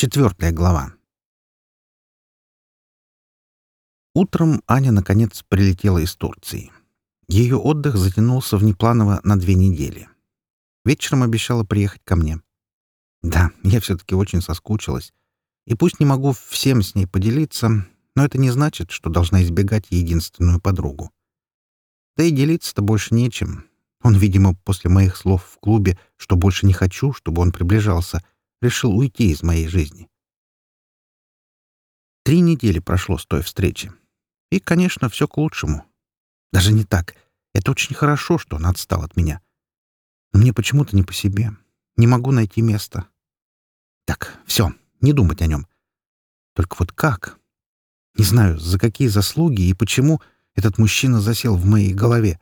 Четвертая глава. Утром Аня, наконец, прилетела из Турции. Ее отдых затянулся внепланово на две недели. Вечером обещала приехать ко мне. Да, я все-таки очень соскучилась. И пусть не могу всем с ней поделиться, но это не значит, что должна избегать единственную подругу. Да и делиться-то больше нечем. Он, видимо, после моих слов в клубе, что больше не хочу, чтобы он приближался, решил уйти из моей жизни. Три недели прошло с той встречи. И, конечно, все к лучшему. Даже не так. Это очень хорошо, что он отстал от меня. Но мне почему-то не по себе. Не могу найти место. Так, все, не думать о нем. Только вот как? Не знаю, за какие заслуги и почему этот мужчина засел в моей голове.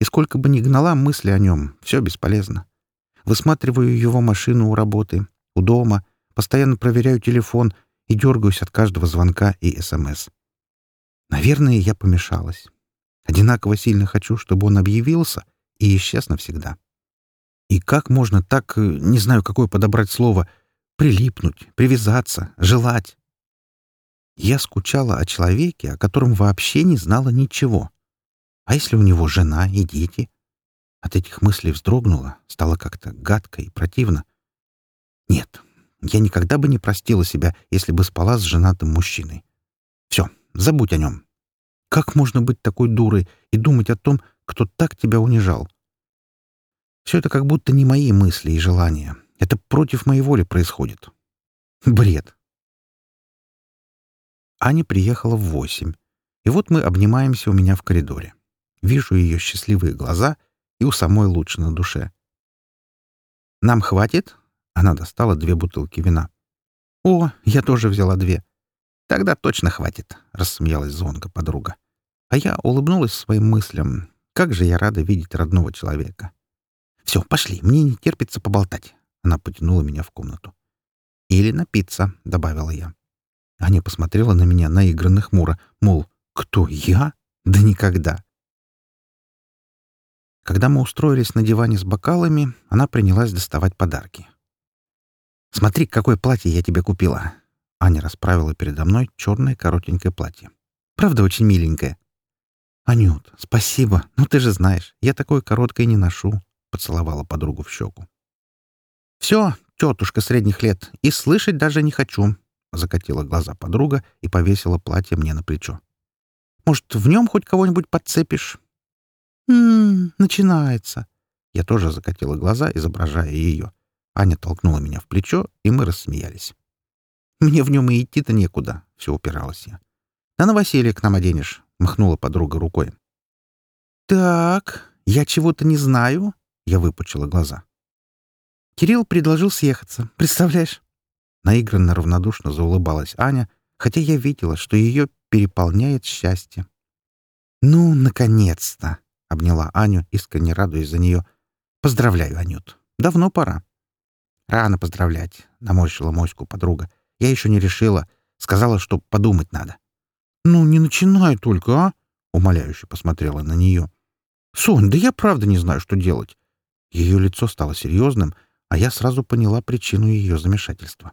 И сколько бы ни гнала мысли о нем, все бесполезно. Высматриваю его машину у работы, у дома, постоянно проверяю телефон и дергаюсь от каждого звонка и СМС. Наверное, я помешалась. Одинаково сильно хочу, чтобы он объявился и исчез навсегда. И как можно так, э, не знаю, какое подобрать слово, прилипнуть, привязаться, желать? Я скучала о человеке, о котором вообще не знала ничего. А если у него жена и дети? От этих мыслей вздрогнула, стало как-то гадко и противно. Нет, я никогда бы не простила себя, если бы спала с женатым мужчиной. Все, забудь о нем. Как можно быть такой дурой и думать о том, кто так тебя унижал? Все это как будто не мои мысли и желания. Это против моей воли происходит. Бред. Аня приехала в восемь. И вот мы обнимаемся у меня в коридоре. Вижу ее счастливые глаза, и у самой лучше на душе. «Нам хватит?» Она достала две бутылки вина. «О, я тоже взяла две. «Тогда точно хватит», — рассмеялась звонко подруга. А я улыбнулась своим мыслям. Как же я рада видеть родного человека. «Все, пошли, мне не терпится поболтать». Она потянула меня в комнату. «Или напиться», — добавила я. Аня посмотрела на меня наигранно хмуро, мол, «Кто, я? Да никогда!» Когда мы устроились на диване с бокалами, она принялась доставать подарки. «Смотри, какое платье я тебе купила. Аня расправила передо мной черное коротенькое платье. «Правда, очень миленькое?» «Анют, спасибо. Ну ты же знаешь, я такое короткое не ношу», — поцеловала подругу в щеку. «Все, тетушка средних лет, и слышать даже не хочу», — закатила глаза подруга и повесила платье мне на плечо. «Может, в нем хоть кого-нибудь подцепишь?» «М-м, начинается». Я тоже закатила глаза, изображая ее. Аня толкнула меня в плечо, и мы рассмеялись. Мне в нем и идти-то некуда, — все упиралась я. — На новоселье к нам оденешь, — махнула подруга рукой. — Так, я чего-то не знаю, — я выпучила глаза. Кирилл предложил съехаться, представляешь? Наигранно равнодушно заулыбалась Аня, хотя я видела, что ее переполняет счастье. «Ну, наконец-то!» — обняла Аню, искренне радуясь за нее. «Поздравляю, Анют. Давно пора». «Рано поздравлять», — наморщила моську подруга. Я еще не решила. Сказала, что подумать надо. «Ну, не начинай только, а?» — умоляюще посмотрела на нее. «Сонь, да я правда не знаю, что делать». Ее лицо стало серьезным, а я сразу поняла причину ее замешательства.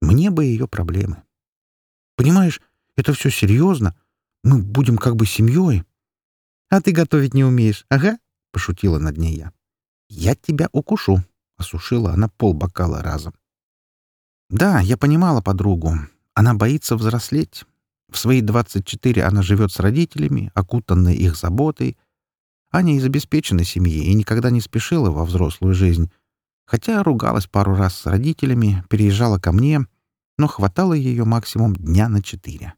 Мне бы ее проблемы. «Понимаешь, это все серьезно. Мы будем как бы семьей». «А ты готовить не умеешь, ага?» — пошутила над ней я. «Я тебя укушу», — осушила она пол бокала разом. Да, я понимала подругу. Она боится взрослеть. В свои 24 она живет с родителями, окутанной их заботой. Аня из обеспеченной семьи и никогда не спешила во взрослую жизнь. Хотя ругалась пару раз с родителями, переезжала ко мне, но хватало ее максимум дня на четыре.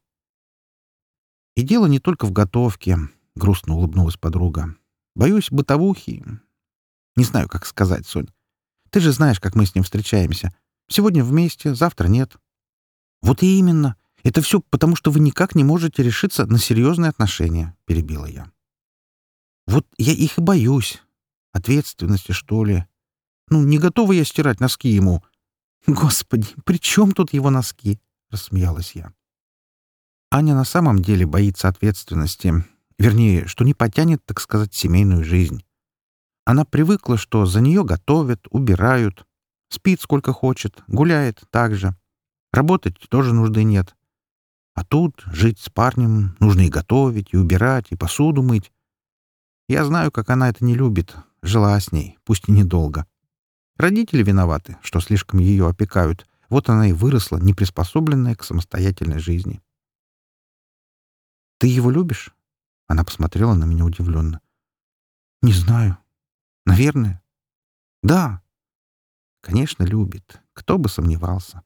И дело не только в готовке, — грустно улыбнулась подруга. Боюсь бытовухи. Не знаю, как сказать, Сонь. Ты же знаешь, как мы с ним встречаемся. Сегодня вместе, завтра нет. Вот и именно. Это все потому, что вы никак не можете решиться на серьезные отношения, — перебила я. Вот я их и боюсь. Ответственности, что ли. Ну, не готова я стирать носки ему. Господи, при чем тут его носки? — рассмеялась я. Аня на самом деле боится ответственности. Вернее, что не потянет, так сказать, семейную жизнь. Она привыкла, что за нее готовят, убирают, Спит сколько хочет, гуляет так же. Работать тоже нужды нет. А тут жить с парнем нужно и готовить, и убирать, и посуду мыть. Я знаю, как она это не любит. Жила с ней, пусть и недолго. Родители виноваты, что слишком ее опекают. Вот она и выросла, неприспособленная к самостоятельной жизни. «Ты его любишь?» Она посмотрела на меня удивленно. «Не знаю. Наверное. Да. Конечно, любит. Кто бы сомневался.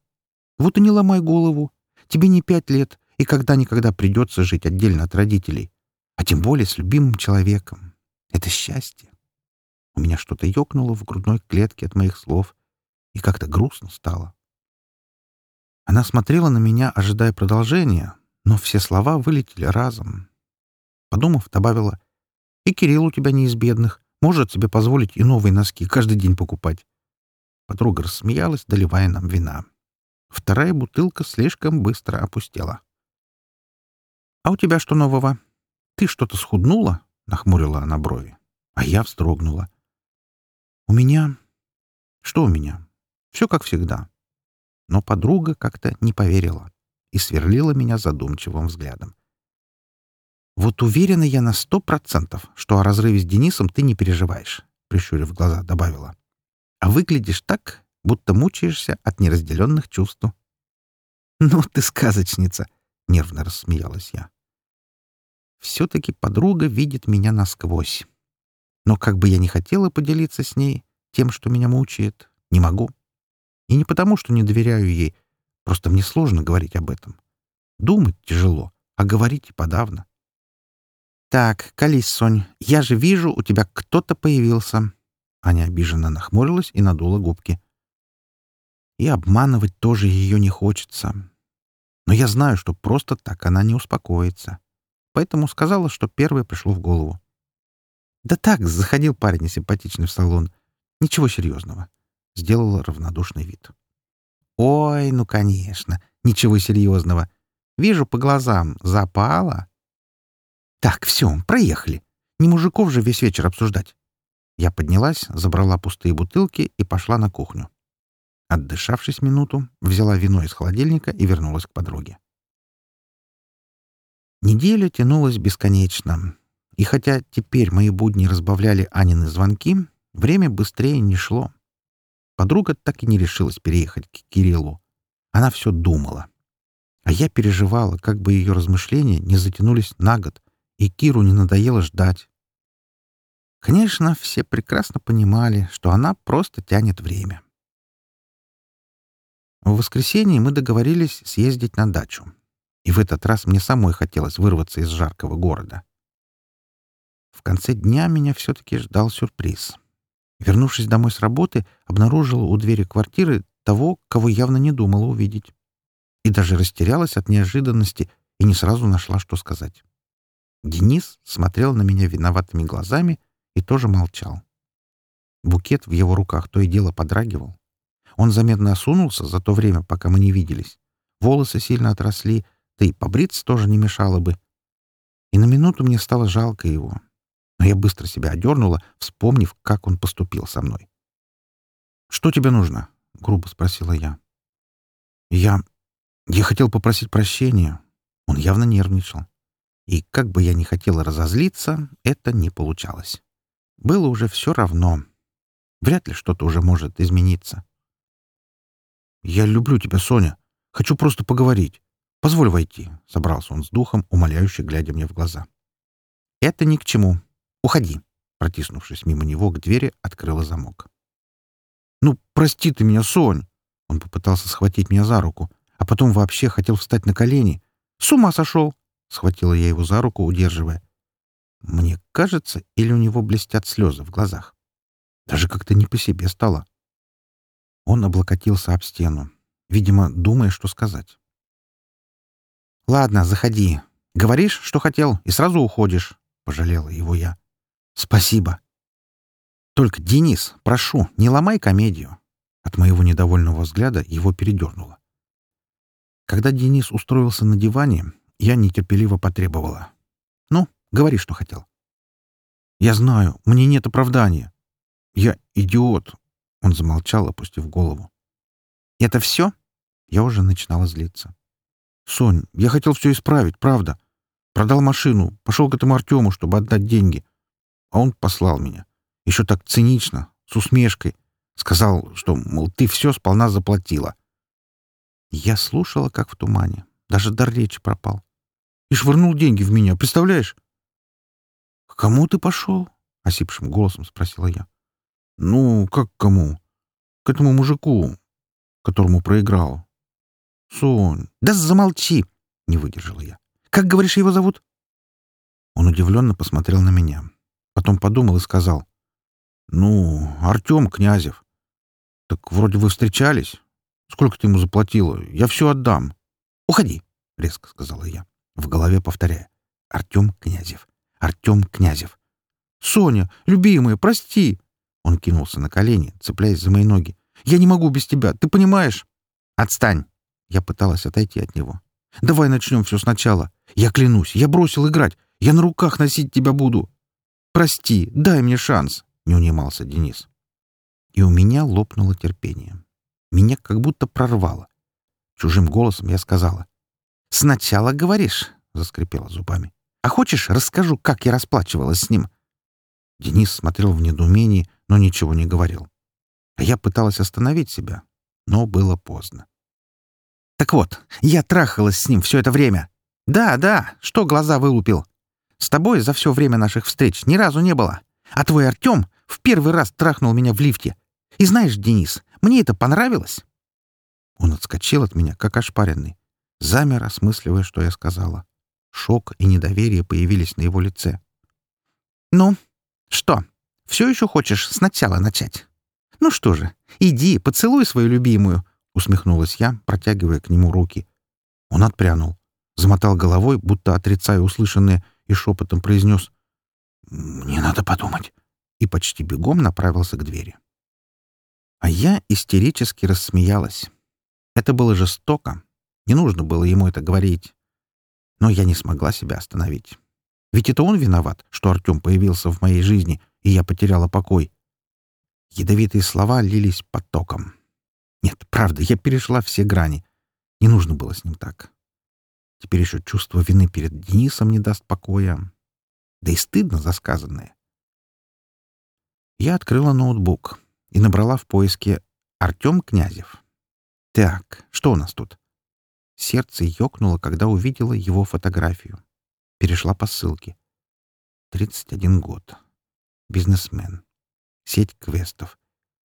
Вот и не ломай голову. Тебе не пять лет, и когда-никогда придется жить отдельно от родителей. А тем более с любимым человеком. Это счастье. У меня что-то ёкнуло в грудной клетке от моих слов, и как-то грустно стало. Она смотрела на меня, ожидая продолжения, но все слова вылетели разом. Подумав, добавила, «И Кирилл у тебя не из бедных, может себе позволить и новые носки каждый день покупать». Подруга рассмеялась, доливая нам вина. Вторая бутылка слишком быстро опустела. «А у тебя что нового? Ты что-то схуднула?» — нахмурила она брови. А я вздрогнула. «У меня...» «Что у меня?» «Все как всегда». Но подруга как-то не поверила и сверлила меня задумчивым взглядом. «Вот уверена я на сто процентов, что о разрыве с Денисом ты не переживаешь», — прищурив глаза, добавила. «А выглядишь так, будто мучаешься от неразделенных чувств». «Ну ты сказочница!» — нервно рассмеялась я. «Все-таки подруга видит меня насквозь. Но как бы я ни хотела поделиться с ней тем, что меня мучает, не могу. И не потому, что не доверяю ей, просто мне сложно говорить об этом. Думать тяжело, а говорить и подавно. «Так, колись, Сонь, я же вижу, у тебя кто-то появился». Аня обиженно нахмурилась и надула губки. И обманывать тоже ее не хочется. Но я знаю, что просто так она не успокоится. Поэтому сказала, что первое пришло в голову. «Да так, заходил парень симпатичный в салон. Ничего серьезного». Сделала равнодушный вид. «Ой, ну, конечно, ничего серьезного. Вижу по глазам, запала». «Так, все, проехали. Не мужиков же весь вечер обсуждать». Я поднялась, забрала пустые бутылки и пошла на кухню. Отдышавшись минуту, взяла вино из холодильника и вернулась к подруге. Неделя тянулась бесконечно. И хотя теперь мои будни разбавляли Анины звонки, время быстрее не шло. Подруга так и не решилась переехать к Кириллу. Она все думала. А я переживала, как бы ее размышления не затянулись на год, и Киру не надоело ждать. Конечно, все прекрасно понимали, что она просто тянет время. В воскресенье мы договорились съездить на дачу. И в этот раз мне самой хотелось вырваться из жаркого города. В конце дня меня все-таки ждал сюрприз. Вернувшись домой с работы, обнаружила у двери квартиры того, кого явно не думала увидеть. И даже растерялась от неожиданности и не сразу нашла, что сказать. Денис смотрел на меня виноватыми глазами и тоже молчал. Букет в его руках то и дело подрагивал. Он заметно осунулся за то время, пока мы не виделись. Волосы сильно отросли, да и побриться тоже не мешало бы. И на минуту мне стало жалко его. Но я быстро себя одернула, вспомнив, как он поступил со мной. «Что тебе нужно?» — грубо спросила я. «Я... я хотел попросить прощения». Он явно нервничал. И как бы я ни хотела разозлиться, это не получалось. Было уже все равно. Вряд ли что-то уже может измениться. «Я люблю тебя, Соня. Хочу просто поговорить. Позволь войти», — собрался он с духом, умоляюще глядя мне в глаза. «Это ни к чему. Уходи», — протиснувшись мимо него к двери, открыла замок. «Ну, прости ты меня, Сонь!» Он попытался схватить меня за руку, а потом вообще хотел встать на колени. «С ума сошел!» — схватила я его за руку, удерживая. Мне кажется, или у него блестят слезы в глазах. Даже как-то не по себе стало. Он облокотился об стену, видимо, думая, что сказать. «Ладно, заходи. Говоришь, что хотел, и сразу уходишь», — пожалела его я. «Спасибо. Только, Денис, прошу, не ломай комедию». От моего недовольного взгляда его передернуло. Когда Денис устроился на диване, я нетерпеливо потребовала. «Ну, говори, что хотел». «Я знаю, мне нет оправдания. Я идиот. Он замолчал, опустив голову. «Это все?» Я уже начинала злиться. «Сонь, я хотел все исправить, правда. Продал машину, пошел к этому Артему, чтобы отдать деньги. А он послал меня. Еще так цинично, с усмешкой. Сказал, что, мол, ты все сполна заплатила. Я слушала, как в тумане. Даже дар речи пропал. И швырнул деньги в меня, представляешь? — К кому ты пошел? — осипшим голосом спросила я. — Ну, как к кому? К этому мужику, которому проиграл. — Сонь, да замолчи! — не выдержала я. — Как, говоришь, его зовут? Он удивленно посмотрел на меня. Потом подумал и сказал. — Ну, Артем Князев. — Так вроде вы встречались. Сколько ты ему заплатила? Я все отдам. — Уходи, — резко сказала я, в голове повторяя. — Артем Князев. Артем Князев. — Соня, любимая, прости. Он кинулся на колени, цепляясь за мои ноги. — Я не могу без тебя, ты понимаешь? — Отстань. Я пыталась отойти от него. — Давай начнем все сначала. Я клянусь, я бросил играть. Я на руках носить тебя буду. Прости, дай мне шанс, — не унимался Денис и у меня лопнуло терпение. Меня как будто прорвало. Чужим голосом я сказала. «Сначала говоришь», — заскрипела зубами. «А хочешь, расскажу, как я расплачивалась с ним?» Денис смотрел в недоумении, но ничего не говорил. А я пыталась остановить себя, но было поздно. «Так вот, я трахалась с ним все это время. Да, да, что глаза вылупил. С тобой за все время наших встреч ни разу не было. А твой Артем в первый раз трахнул меня в лифте, и знаешь, Денис, мне это понравилось. Он отскочил от меня, как ошпаренный. Замер, осмысливая, что я сказала. Шок и недоверие появились на его лице. «Ну, что, все еще хочешь сначала начать? Ну что же, иди, поцелуй свою любимую», — усмехнулась я, протягивая к нему руки. Он отпрянул, замотал головой, будто отрицая услышанное, и шепотом произнес «Мне надо подумать», и почти бегом направился к двери. А я истерически рассмеялась. Это было жестоко. Не нужно было ему это говорить. Но я не смогла себя остановить. Ведь это он виноват, что Артем появился в моей жизни, и я потеряла покой. Ядовитые слова лились потоком. Нет, правда, я перешла все грани. Не нужно было с ним так. Теперь еще чувство вины перед Денисом не даст покоя. Да и стыдно за сказанное. Я открыла ноутбук и набрала в поиске «Артем Князев». Так, что у нас тут? Сердце ёкнуло, когда увидела его фотографию. Перешла по ссылке. 31 год. Бизнесмен. Сеть квестов.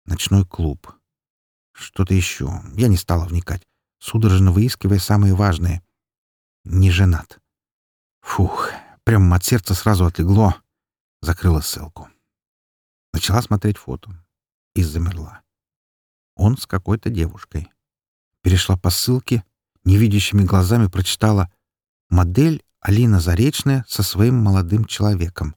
Ночной клуб. Что-то еще. Я не стала вникать, судорожно выискивая самые важные. Не женат. Фух, прямо от сердца сразу отлегло. Закрыла ссылку. Начала смотреть фото и замерла. Он с какой-то девушкой. Перешла по ссылке, невидящими глазами прочитала «Модель Алина Заречная со своим молодым человеком».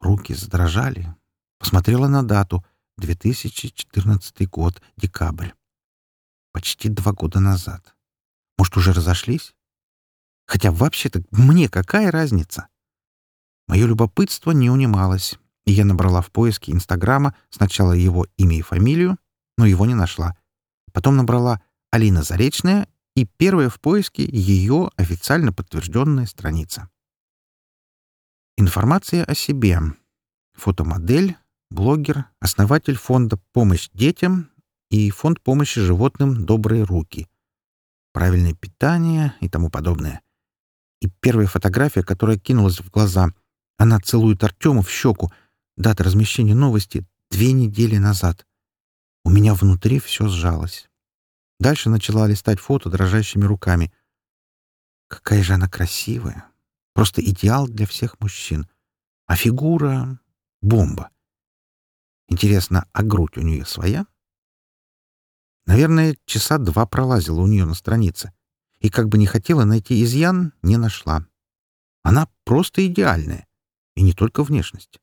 Руки задрожали. Посмотрела на дату — 2014 год, декабрь. Почти два года назад. Может, уже разошлись? Хотя вообще-то мне какая разница? Мое любопытство не унималось и я набрала в поиске Инстаграма сначала его имя и фамилию, но его не нашла. Потом набрала «Алина Заречная» и первая в поиске ее официально подтвержденная страница. Информация о себе. Фотомодель, блогер, основатель фонда «Помощь детям» и фонд помощи животным «Добрые руки». Правильное питание и тому подобное. И первая фотография, которая кинулась в глаза. Она целует Артему в щеку, Дата размещения новости — две недели назад. У меня внутри все сжалось. Дальше начала листать фото дрожащими руками. Какая же она красивая. Просто идеал для всех мужчин. А фигура — бомба. Интересно, а грудь у нее своя? Наверное, часа два пролазила у нее на странице. И как бы не хотела найти изъян, не нашла. Она просто идеальная. И не только внешность.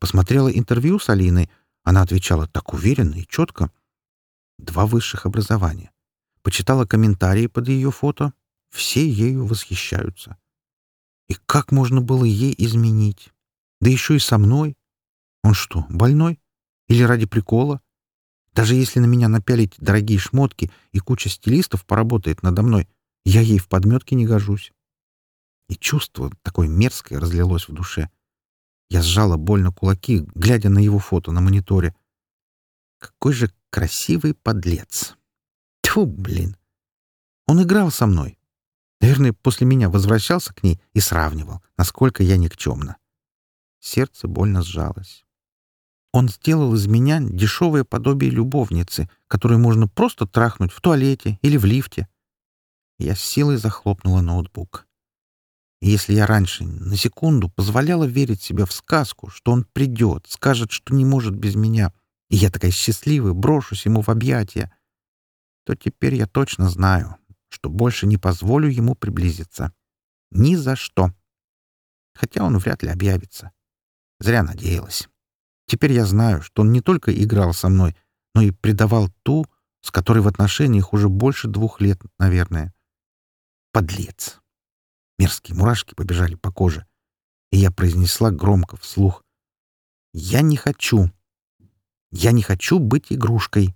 Посмотрела интервью с Алиной. Она отвечала так уверенно и четко. Два высших образования. Почитала комментарии под ее фото. Все ею восхищаются. И как можно было ей изменить? Да еще и со мной. Он что, больной? Или ради прикола? Даже если на меня напялить дорогие шмотки и куча стилистов поработает надо мной, я ей в подметке не гожусь. И чувство такое мерзкое разлилось в душе. Я сжала больно кулаки, глядя на его фото на мониторе. Какой же красивый подлец! Тьфу, блин! Он играл со мной. Наверное, после меня возвращался к ней и сравнивал, насколько я никчемна. Сердце больно сжалось. Он сделал из меня дешевое подобие любовницы, которую можно просто трахнуть в туалете или в лифте. Я с силой захлопнула ноутбук. И если я раньше на секунду позволяла верить себе в сказку, что он придет, скажет, что не может без меня, и я такая счастливая брошусь ему в объятия, то теперь я точно знаю, что больше не позволю ему приблизиться. Ни за что. Хотя он вряд ли объявится. Зря надеялась. Теперь я знаю, что он не только играл со мной, но и предавал ту, с которой в отношениях уже больше двух лет, наверное. Подлец. Мерзкие мурашки побежали по коже. И я произнесла громко вслух. «Я не хочу. Я не хочу быть игрушкой.